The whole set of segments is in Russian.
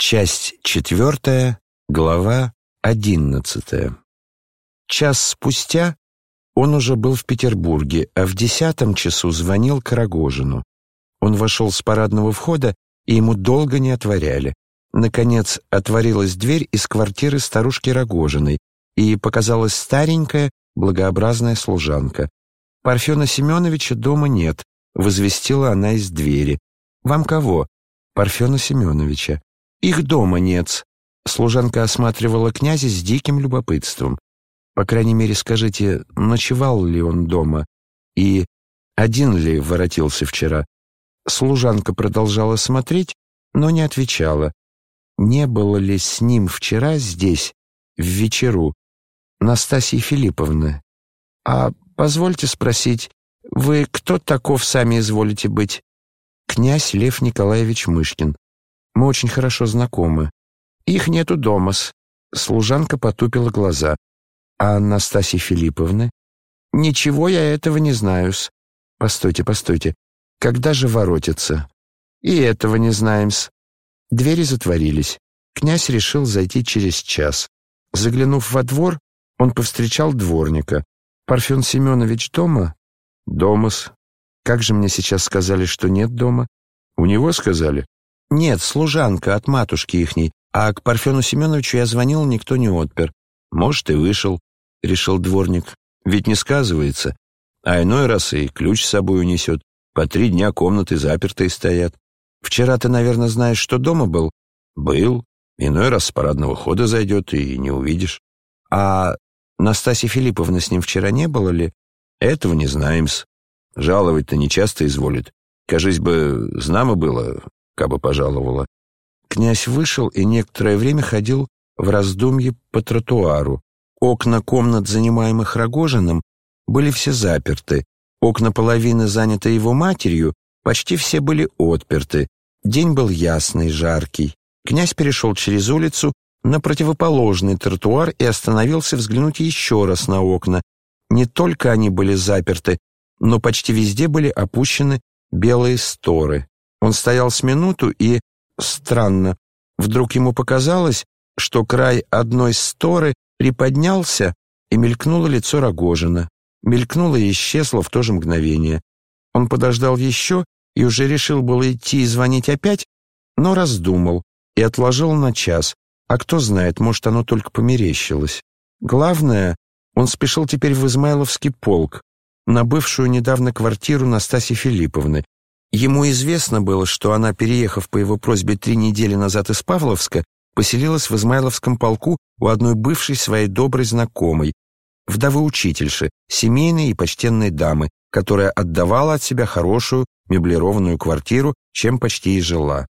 Часть четвертая, глава одиннадцатая. Час спустя он уже был в Петербурге, а в десятом часу звонил Карагожину. Он вошел с парадного входа, и ему долго не отворяли. Наконец отворилась дверь из квартиры старушки Рогожиной, и показалась старенькая, благообразная служанка. «Парфена Семеновича дома нет», — возвестила она из двери. «Вам кого?» «Парфена Семеновича». «Их дома нет». Служанка осматривала князя с диким любопытством. «По крайней мере, скажите, ночевал ли он дома? И один ли воротился вчера?» Служанка продолжала смотреть, но не отвечала. «Не было ли с ним вчера здесь, в вечеру, Настасьи Филипповны? А позвольте спросить, вы кто таков сами изволите быть?» «Князь Лев Николаевич Мышкин. Мы очень хорошо знакомы. Их нету дома-с. Служанка потупила глаза. А Анастасии Филипповны? Ничего я этого не знаю-с. Постойте, постойте. Когда же воротится? И этого не знаем-с. Двери затворились. Князь решил зайти через час. Заглянув во двор, он повстречал дворника. «Парфен Семенович дома?» «Дома-с. Как же мне сейчас сказали, что нет дома?» «У него сказали?» «Нет, служанка от матушки ихней, а к Парфену Семеновичу я звонил, никто не отпер. Может, и вышел», — решил дворник. «Ведь не сказывается. А иной раз и ключ с собой унесет. По три дня комнаты запертые стоят. Вчера ты, наверное, знаешь, что дома был?» «Был. Иной раз с парадного хода зайдет, и не увидишь». «А Настасья Филипповна с ним вчера не было ли?» «Этого не знаем-с. Жаловать-то нечасто изволит. Кажись бы, знамо было, кабы пожаловала. Князь вышел и некоторое время ходил в раздумье по тротуару. Окна комнат, занимаемых Рогожиным, были все заперты. Окна половины, заняты его матерью, почти все были отперты. День был ясный, жаркий. Князь перешел через улицу на противоположный тротуар и остановился взглянуть еще раз на окна. Не только они были заперты, но почти везде были опущены белые сторы. Он стоял с минуту и, странно, вдруг ему показалось, что край одной сторы приподнялся, и мелькнуло лицо Рогожина. Мелькнуло и исчезло в то же мгновение. Он подождал еще и уже решил было идти и звонить опять, но раздумал и отложил на час. А кто знает, может, оно только померещилось. Главное, он спешил теперь в Измайловский полк, на бывшую недавно квартиру Настасьи Филипповны, Ему известно было, что она, переехав по его просьбе три недели назад из Павловска, поселилась в Измайловском полку у одной бывшей своей доброй знакомой, вдовы-учительши, семейной и почтенной дамы, которая отдавала от себя хорошую меблированную квартиру, чем почти и жила.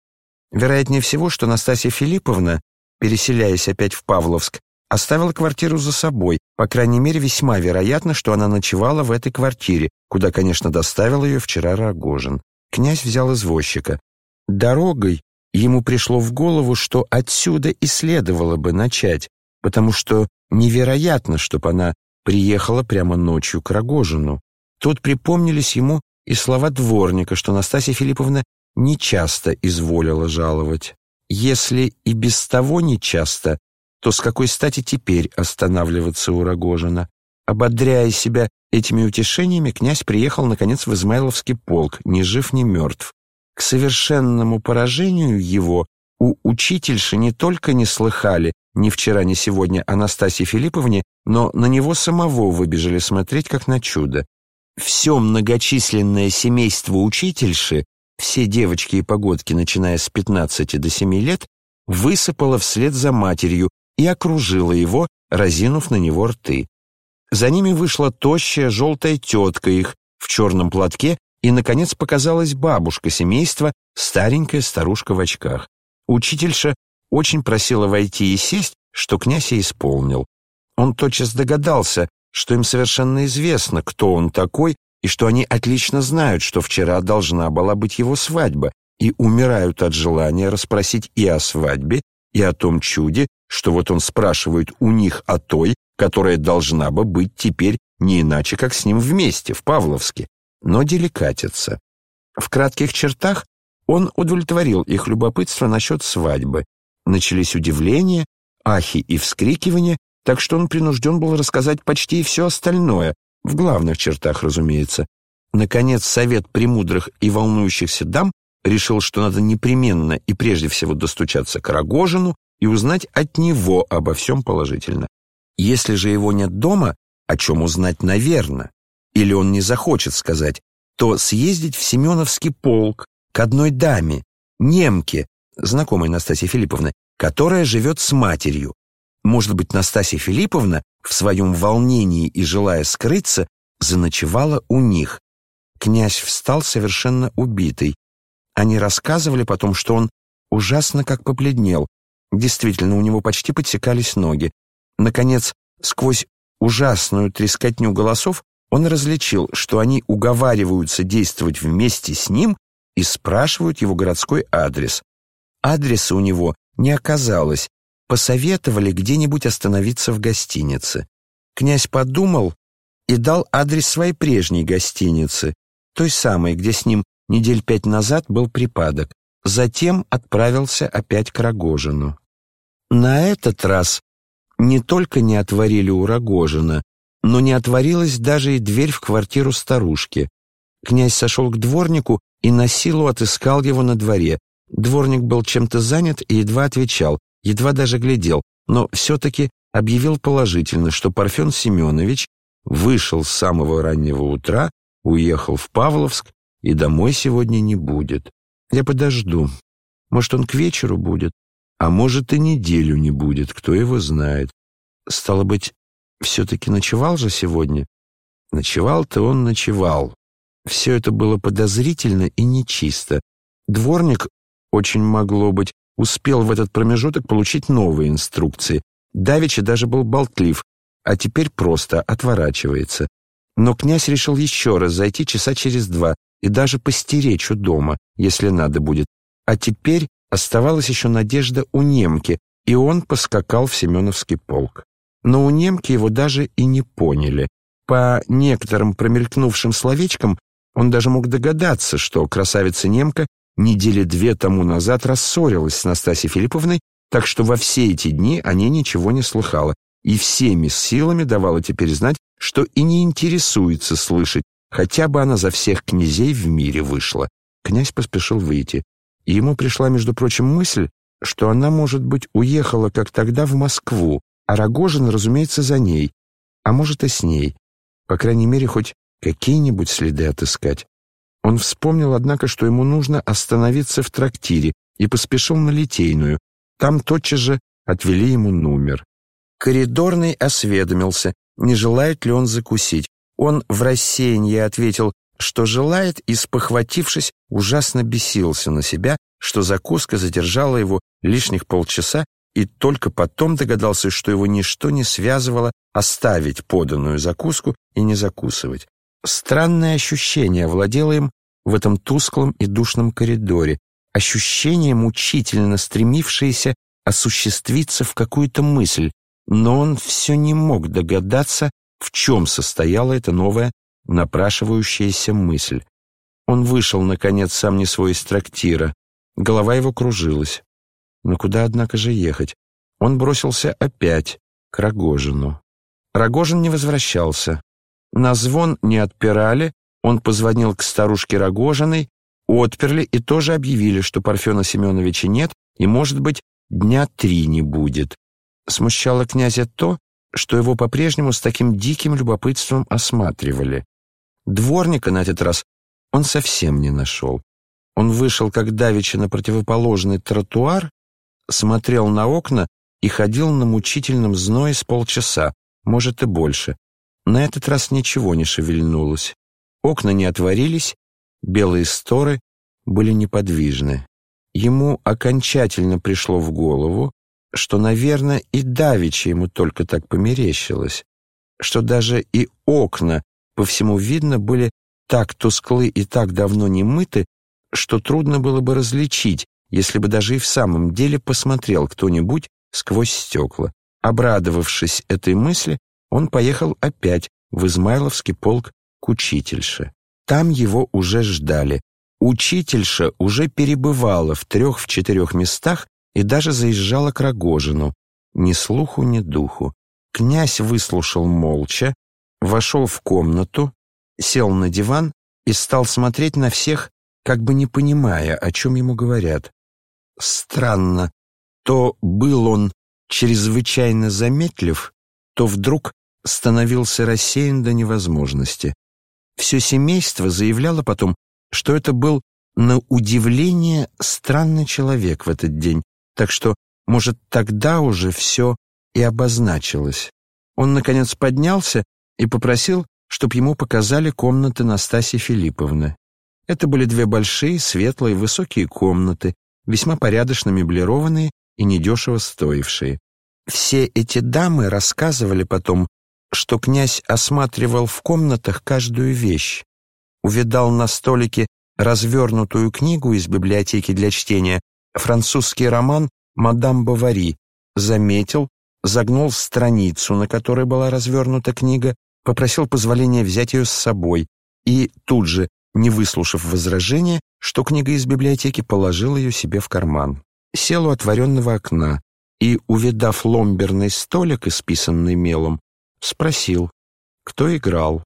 Вероятнее всего, что Настасья Филипповна, переселяясь опять в Павловск, оставила квартиру за собой, по крайней мере, весьма вероятно, что она ночевала в этой квартире, куда, конечно, доставил ее вчера Рогожин. Князь взял извозчика. Дорогой ему пришло в голову, что отсюда и следовало бы начать, потому что невероятно, чтобы она приехала прямо ночью к Рогожину. Тут припомнились ему и слова дворника, что Настасья Филипповна нечасто изволила жаловать. Если и без того нечасто, то с какой стати теперь останавливаться у Рогожина? Ободряя себя этими утешениями, князь приехал, наконец, в Измайловский полк, ни жив, ни мертв. К совершенному поражению его у учительши не только не слыхали ни вчера, ни сегодня Анастасии Филипповне, но на него самого выбежали смотреть, как на чудо. Все многочисленное семейство учительши, все девочки и погодки, начиная с 15 до 7 лет, высыпало вслед за матерью и окружило его, разинув на него рты. За ними вышла тощая желтая тетка их в черном платке, и, наконец, показалась бабушка семейства, старенькая старушка в очках. Учительша очень просила войти и сесть, что князь и исполнил. Он тотчас догадался, что им совершенно известно, кто он такой, и что они отлично знают, что вчера должна была быть его свадьба, и умирают от желания расспросить и о свадьбе, и о том чуде, что вот он спрашивает у них о той, которая должна бы быть теперь не иначе, как с ним вместе, в Павловске, но деликатится. В кратких чертах он удовлетворил их любопытство насчет свадьбы. Начались удивления, ахи и вскрикивания, так что он принужден был рассказать почти все остальное, в главных чертах, разумеется. Наконец, совет премудрых и волнующихся дам решил, что надо непременно и прежде всего достучаться к Рогожину и узнать от него обо всем положительно. Если же его нет дома, о чем узнать, наверное, или он не захочет сказать, то съездить в Семеновский полк к одной даме, немке, знакомой Настасьи Филипповны, которая живет с матерью. Может быть, Настасья Филипповна в своем волнении и желая скрыться, заночевала у них. Князь встал совершенно убитый. Они рассказывали потом, что он ужасно как побледнел. Действительно, у него почти подсекались ноги. Наконец, сквозь ужасную трескотню голосов он различил, что они уговариваются действовать вместе с ним и спрашивают его городской адрес. Адреса у него не оказалось, посоветовали где-нибудь остановиться в гостинице. Князь подумал и дал адрес своей прежней гостиницы, той самой, где с ним недель пять назад был припадок. Затем отправился опять к Рогожину. На этот раз не только не отворили у Рогожина, но не отворилась даже и дверь в квартиру старушки. Князь сошел к дворнику и на силу отыскал его на дворе. Дворник был чем-то занят и едва отвечал, едва даже глядел, но все-таки объявил положительно, что Парфен Семенович вышел с самого раннего утра, уехал в Павловск и домой сегодня не будет. Я подожду. Может, он к вечеру будет, а может, и неделю не будет, кто его знает. Стало быть, все-таки ночевал же сегодня? Ночевал-то он ночевал. Все это было подозрительно и нечисто. Дворник, очень могло быть, успел в этот промежуток получить новые инструкции. Давича даже был болтлив, а теперь просто отворачивается. Но князь решил еще раз зайти часа через два и даже постеречь у дома, если надо будет. А теперь оставалась еще надежда у немки, и он поскакал в Семеновский полк. Но у немки его даже и не поняли. По некоторым промелькнувшим словечкам он даже мог догадаться, что красавица-немка недели две тому назад рассорилась с Настасьей Филипповной, так что во все эти дни о ней ничего не слыхала, и всеми силами давала теперь знать, что и не интересуется слышать, хотя бы она за всех князей в мире вышла. Князь поспешил выйти, ему пришла, между прочим, мысль, что она, может быть, уехала, как тогда, в Москву, а Рогожин, разумеется, за ней, а может и с ней. По крайней мере, хоть какие-нибудь следы отыскать. Он вспомнил, однако, что ему нужно остановиться в трактире и поспешил на Литейную. Там тотчас же отвели ему номер. Коридорный осведомился, не желает ли он закусить. Он в рассеянии ответил, что желает, и, спохватившись, ужасно бесился на себя, что закуска задержала его лишних полчаса, и только потом догадался, что его ничто не связывало оставить поданную закуску и не закусывать. Странное ощущение владело им в этом тусклом и душном коридоре, ощущение, мучительно стремившееся осуществиться в какую-то мысль, но он все не мог догадаться, в чем состояла эта новая напрашивающаяся мысль. Он вышел, наконец, сам не свой из трактира. Голова его кружилась. Но куда, однако же, ехать? Он бросился опять к Рогожину. Рогожин не возвращался. На звон не отпирали, он позвонил к старушке Рогожиной, отперли и тоже объявили, что Парфена Семеновича нет и, может быть, дня три не будет. Смущало князя то, что его по-прежнему с таким диким любопытством осматривали. Дворника на этот раз он совсем не нашел. Он вышел, как давеча, на противоположный тротуар, смотрел на окна и ходил на мучительном зное с полчаса, может и больше. На этот раз ничего не шевельнулось. Окна не отворились, белые сторы были неподвижны. Ему окончательно пришло в голову, что, наверное, и давеча ему только так померещилось, что даже и окна, по всему видно, были так тусклы и так давно не мыты, что трудно было бы различить, если бы даже и в самом деле посмотрел кто-нибудь сквозь стекла. Обрадовавшись этой мысли, он поехал опять в Измайловский полк к учительше. Там его уже ждали. Учительша уже перебывала в трех-в четырех местах и даже заезжала к Рогожину. Ни слуху, ни духу. Князь выслушал молча, вошел в комнату, сел на диван и стал смотреть на всех, как бы не понимая, о чем ему говорят. Странно, то был он чрезвычайно заметлив, то вдруг становился рассеян до невозможности. Все семейство заявляло потом, что это был на удивление странный человек в этот день, так что, может, тогда уже все и обозначилось. Он, наконец, поднялся и попросил, чтобы ему показали комнаты Настасьи Филипповны. Это были две большие, светлые, высокие комнаты, весьма порядочно меблированные и недешево стоившие. Все эти дамы рассказывали потом, что князь осматривал в комнатах каждую вещь, увидал на столике развернутую книгу из библиотеки для чтения, французский роман «Мадам Бавари», заметил, загнул страницу, на которой была развернута книга, попросил позволения взять ее с собой и тут же, не выслушав возражения, что книга из библиотеки, положил ее себе в карман. Сел у отворенного окна и, увидав ломберный столик, исписанный мелом, спросил, кто играл.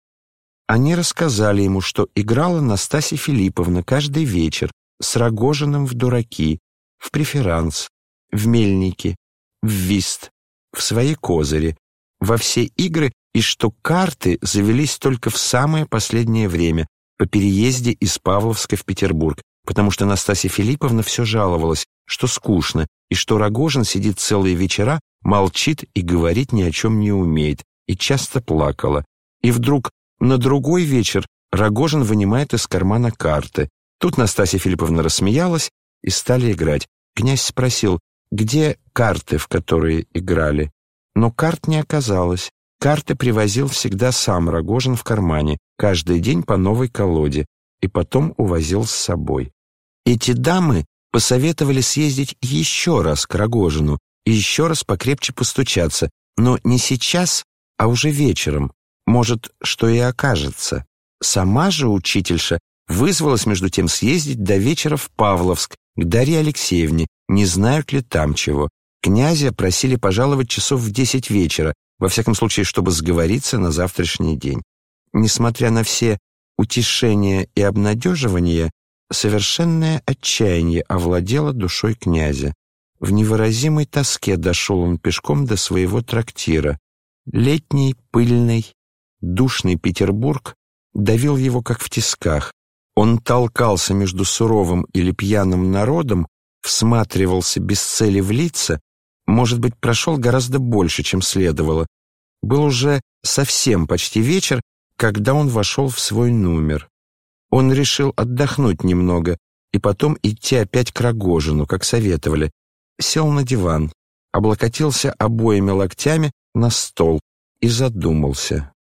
Они рассказали ему, что играла Настасья Филипповна каждый вечер с Рогожиным в дураки, в преферанс, в мельнике, в вист, в свои козыри, во все игры, и что карты завелись только в самое последнее время, по переезде из Павловска в Петербург, потому что Настасья Филипповна все жаловалась, что скучно, и что Рогожин сидит целые вечера, молчит и говорить ни о чем не умеет, и часто плакала. И вдруг на другой вечер Рогожин вынимает из кармана карты. Тут Настасья Филипповна рассмеялась и стали играть. Князь спросил, где карты, в которые играли. Но карт не оказалось. Карты привозил всегда сам Рогожин в кармане, каждый день по новой колоде, и потом увозил с собой. Эти дамы посоветовали съездить еще раз к Рогожину и еще раз покрепче постучаться, но не сейчас, а уже вечером. Может, что и окажется. Сама же учительша вызвалась между тем съездить до вечера в Павловск к Дарье Алексеевне, не знают ли там чего. Князя просили пожаловать часов в десять вечера, во всяком случае, чтобы сговориться на завтрашний день. Несмотря на все утешения и обнадеживания, совершенное отчаяние овладело душой князя. В невыразимой тоске дошел он пешком до своего трактира. Летний, пыльный, душный Петербург давил его как в тисках. Он толкался между суровым или пьяным народом, всматривался без цели в лица, может быть, прошел гораздо больше, чем следовало. Был уже совсем почти вечер, когда он вошел в свой номер. Он решил отдохнуть немного и потом идти опять к Рогожину, как советовали. Сел на диван, облокотился обоими локтями на стол и задумался.